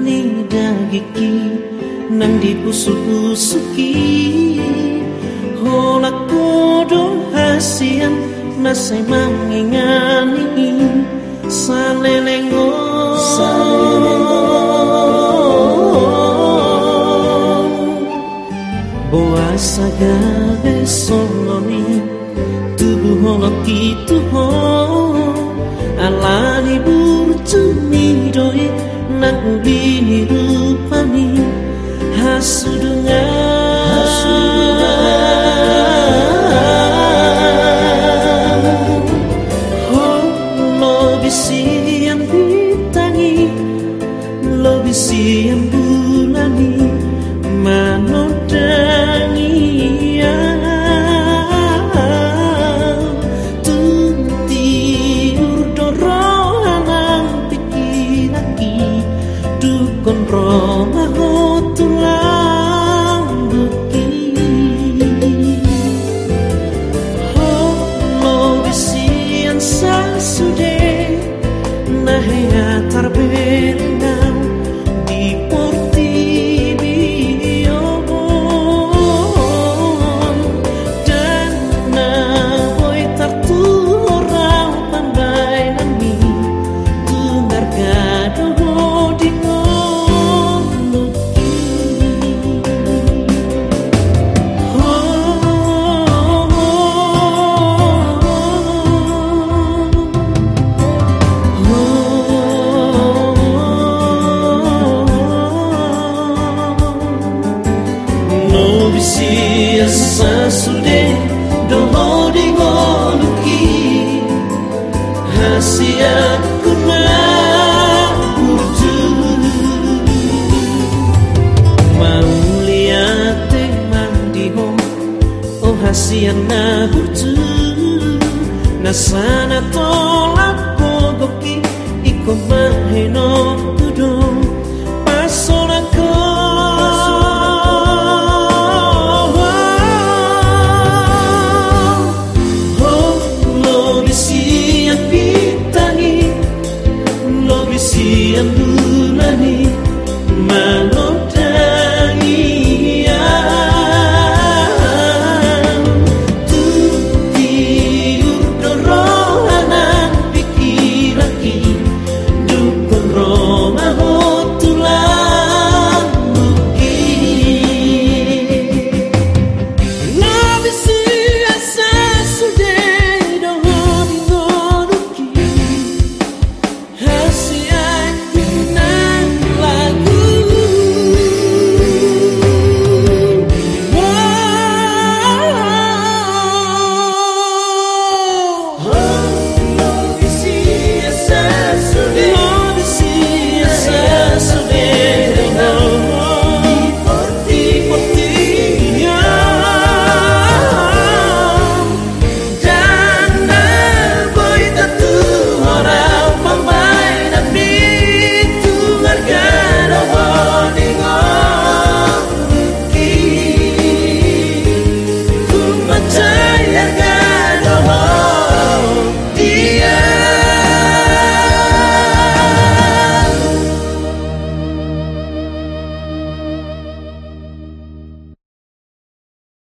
Ni dagiki nang dipusuki Hola kodo hasian nasay mangingani Salelengo Boa sagade soloni Tubuh holok itu Bị 你 No bisia sasude doho di ngoluki Hasia kuna Mauliate mandihom Oh hasian na burju Nasana to and blue.